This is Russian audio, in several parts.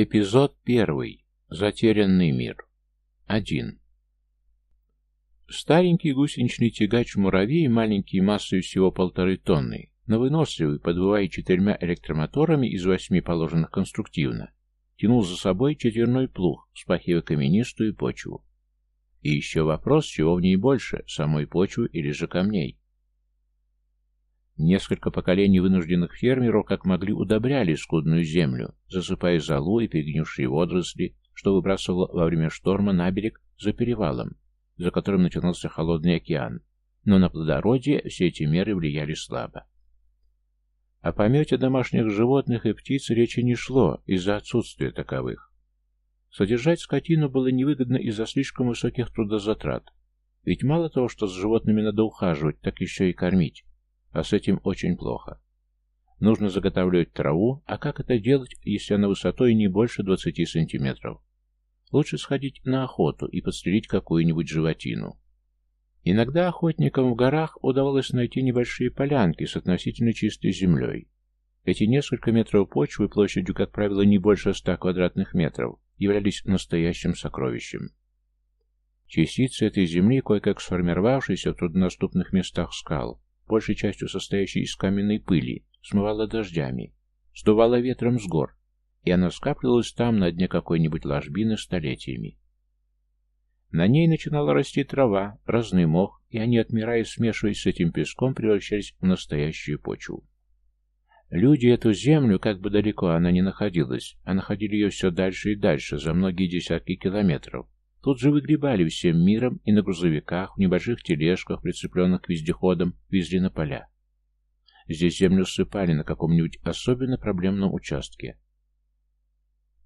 Эпизод первый. Затерянный мир. Один. Старенький гусеничный тягач муравей, маленький массой всего полторы тонны, но выносливый, подбывая четырьмя электромоторами из восьми положенных конструктивно, тянул за собой четверной плуг, спахивая каменистую почву. И еще вопрос, чего в ней больше, самой почвы или же камней. Несколько поколений вынужденных фермеров как могли удобряли скудную землю, засыпая золу и перегнившие водоросли, что выбрасывало во время шторма на берег за перевалом, за которым начинался холодный океан, но на плодородие все эти меры влияли слабо. О помете домашних животных и птиц речи не шло из-за отсутствия таковых. Содержать скотину было невыгодно из-за слишком высоких трудозатрат, ведь мало того, что с животными надо ухаживать, так еще и кормить а с этим очень плохо. Нужно заготавливать траву, а как это делать, если она высотой не больше 20 сантиметров? Лучше сходить на охоту и подстрелить какую-нибудь животину. Иногда охотникам в горах удавалось найти небольшие полянки с относительно чистой землей. Эти несколько метров почвы площадью, как правило, не больше 100 квадратных метров, являлись настоящим сокровищем. Частицы этой земли, кое-как сформировавшиеся в труднодоступных местах скал, большей частью состоящей из каменной пыли, смывала дождями, сдувала ветром с гор, и она скапливалась там на дне какой-нибудь ложбины столетиями. На ней начинала расти трава, разный мох, и они, отмирая, смешиваясь с этим песком, превращались в настоящую почву. Люди эту землю, как бы далеко она ни находилась, а находили ее все дальше и дальше, за многие десятки километров, Тут же выгребали всем миром и на грузовиках, в небольших тележках, прицепленных к вездеходам, везли на поля. Здесь землю ссыпали на каком-нибудь особенно проблемном участке.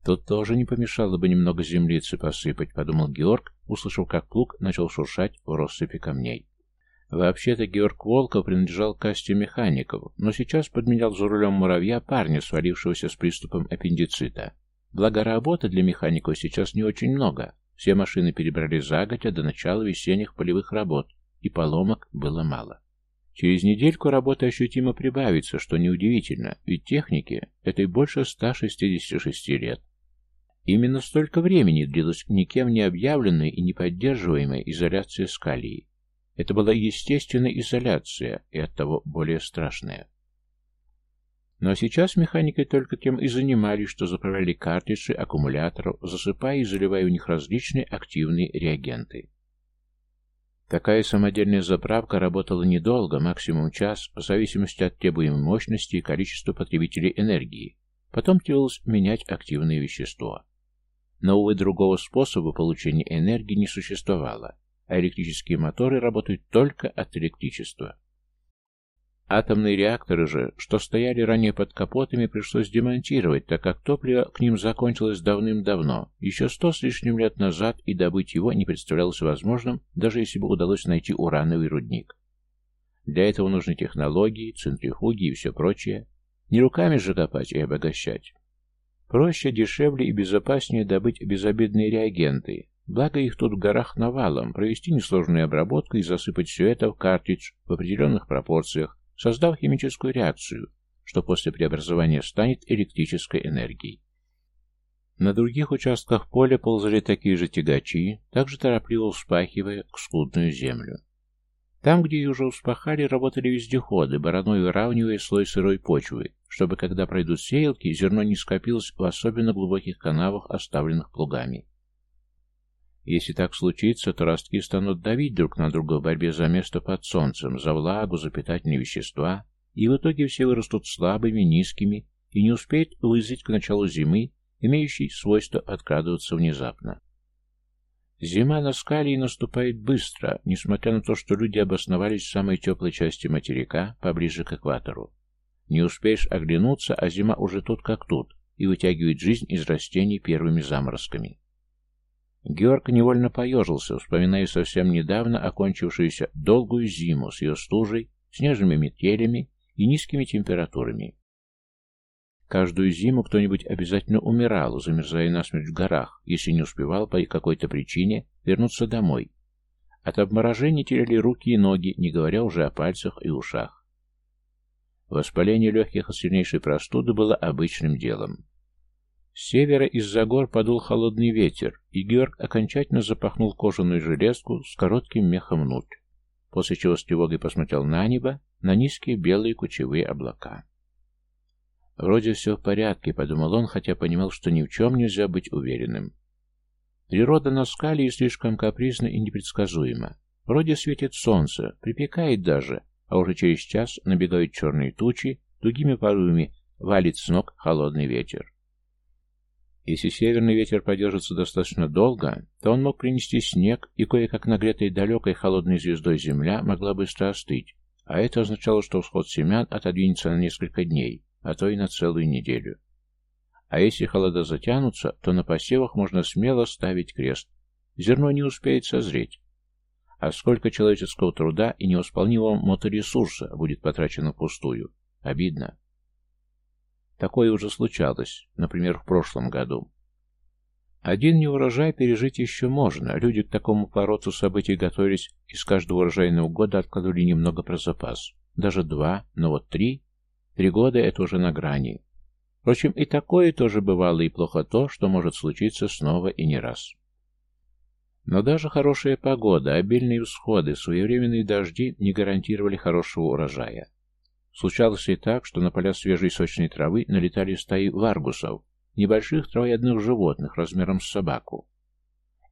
Тут тоже не помешало бы немного землицы посыпать, подумал Георг, услышав, как плуг начал шуршать в россыпи камней. Вообще-то Георг Волков принадлежал касте механиков, но сейчас подменял за рулем муравья парня, свалившегося с приступом аппендицита. Благо работы для механиков сейчас не очень много, все машины перебрали загодя до начала весенних полевых работ, и поломок было мало. Через недельку работа ощутимо прибавится, что неудивительно, ведь технике этой больше 166 лет. Именно столько времени длилась никем не объявленная и не поддерживаемая изоляция скалии. Это была естественная изоляция, и оттого более страшная. Но сейчас механикой только тем и занимались, что заправляли картриджи аккумуляторов, засыпая и заливая в них различные активные реагенты. Такая самодельная заправка работала недолго, максимум час, в зависимости от требуемой мощности и количества потребителей энергии. Потом требовалось менять активное вещество. Но, увы, другого способа получения энергии не существовало, а электрические моторы работают только от электричества. Атомные реакторы же, что стояли ранее под капотами, пришлось демонтировать, так как топливо к ним закончилось давным-давно, еще сто с лишним лет назад, и добыть его не представлялось возможным, даже если бы удалось найти урановый рудник. Для этого нужны технологии, центрифуги и все прочее. Не руками же копать и обогащать. Проще, дешевле и безопаснее добыть безобидные реагенты, Благо их тут в горах навалом, провести несложную обработку и засыпать все это в картридж в определенных пропорциях, создав химическую реакцию, что после преобразования станет электрической энергией. На других участках поля ползали такие же тягачи, также торопливо вспахивая скудную землю. Там, где ее уже вспахали, работали вездеходы, бороной выравнивая слой сырой почвы, чтобы, когда пройдут сеялки, зерно не скопилось в особенно глубоких канавах, оставленных плугами. Если так случится, то ростки станут давить друг на друга в борьбе за место под солнцем, за влагу, за питательные вещества, и в итоге все вырастут слабыми, низкими и не успеют вызреть к началу зимы, имеющей свойство открадываться внезапно. Зима на Скалии наступает быстро, несмотря на то, что люди обосновались в самой теплой части материка, поближе к экватору. Не успеешь оглянуться, а зима уже тут как тут, и вытягивает жизнь из растений первыми заморозками. Георг невольно поежился, вспоминая совсем недавно окончившуюся долгую зиму с ее стужей, снежными метелями и низкими температурами. Каждую зиму кто-нибудь обязательно умирал, замерзая насмерть в горах, если не успевал по какой-то причине вернуться домой. От обморожения теряли руки и ноги, не говоря уже о пальцах и ушах. Воспаление легких от сильнейшей простуды было обычным делом. С севера из-за гор подул холодный ветер, и Георг окончательно запахнул кожаную железку с коротким мехом внутрь, после чего с тревогой посмотрел на небо, на низкие белые кучевые облака. «Вроде все в порядке», — подумал он, хотя понимал, что ни в чем нельзя быть уверенным. Природа на скале и слишком капризна и непредсказуема. Вроде светит солнце, припекает даже, а уже через час набегают черные тучи, тугими порывами валит с ног холодный ветер. Если северный ветер продержится достаточно долго, то он мог принести снег, и кое-как нагретая далекой холодной звездой земля могла быстро остыть, а это означало, что всход семян отодвинется на несколько дней, а то и на целую неделю. А если холода затянутся, то на посевах можно смело ставить крест. Зерно не успеет созреть. А сколько человеческого труда и невосполнимого моторесурса будет потрачено впустую? Обидно. Такое уже случалось, например, в прошлом году. Один неурожай пережить еще можно, люди к такому повороту событий готовились и с каждого урожайного года откладывали немного про запас. Даже два, но вот три. Три года — это уже на грани. Впрочем, и такое тоже бывало, и плохо то, что может случиться снова и не раз. Но даже хорошая погода, обильные всходы, своевременные дожди не гарантировали хорошего урожая. Случалось и так, что на поля свежей сочной травы налетали стаи варгусов, небольших травоядных животных размером с собаку.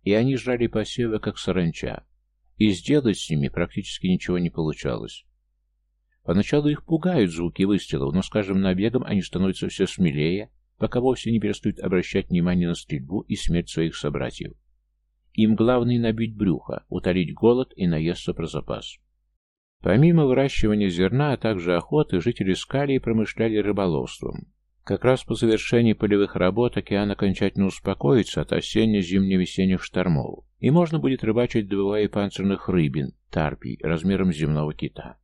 И они жрали посевы, как саранча, и сделать с ними практически ничего не получалось. Поначалу их пугают звуки выстрелов, но с каждым набегом они становятся все смелее, пока вовсе не перестают обращать внимание на стрельбу и смерть своих собратьев. Им главное набить брюхо, утолить голод и наесться про запас. Помимо выращивания зерна, а также охоты, жители Скалии промышляли рыболовством. Как раз по завершении полевых работ океан окончательно успокоится от осенне-зимне-весенних штормов, и можно будет рыбачить, добывая панцирных рыбин, тарпий, размером земного кита.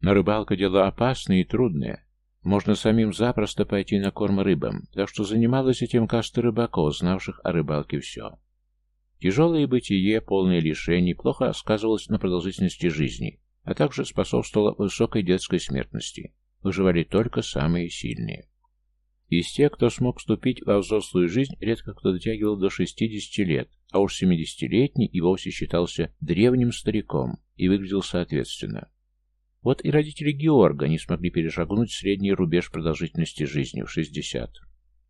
Но рыбалка – дело опасное и трудное. Можно самим запросто пойти на корм рыбам, так что занималась этим каста рыбаков, знавших о рыбалке все. Тяжелое бытие, полное лишений, плохо сказывалось на продолжительности жизни, а также способствовало высокой детской смертности. Выживали только самые сильные. Из тех, кто смог вступить во взрослую жизнь, редко кто дотягивал до 60 лет, а уж 70-летний и вовсе считался древним стариком и выглядел соответственно. Вот и родители Георга не смогли перешагнуть средний рубеж продолжительности жизни в 60.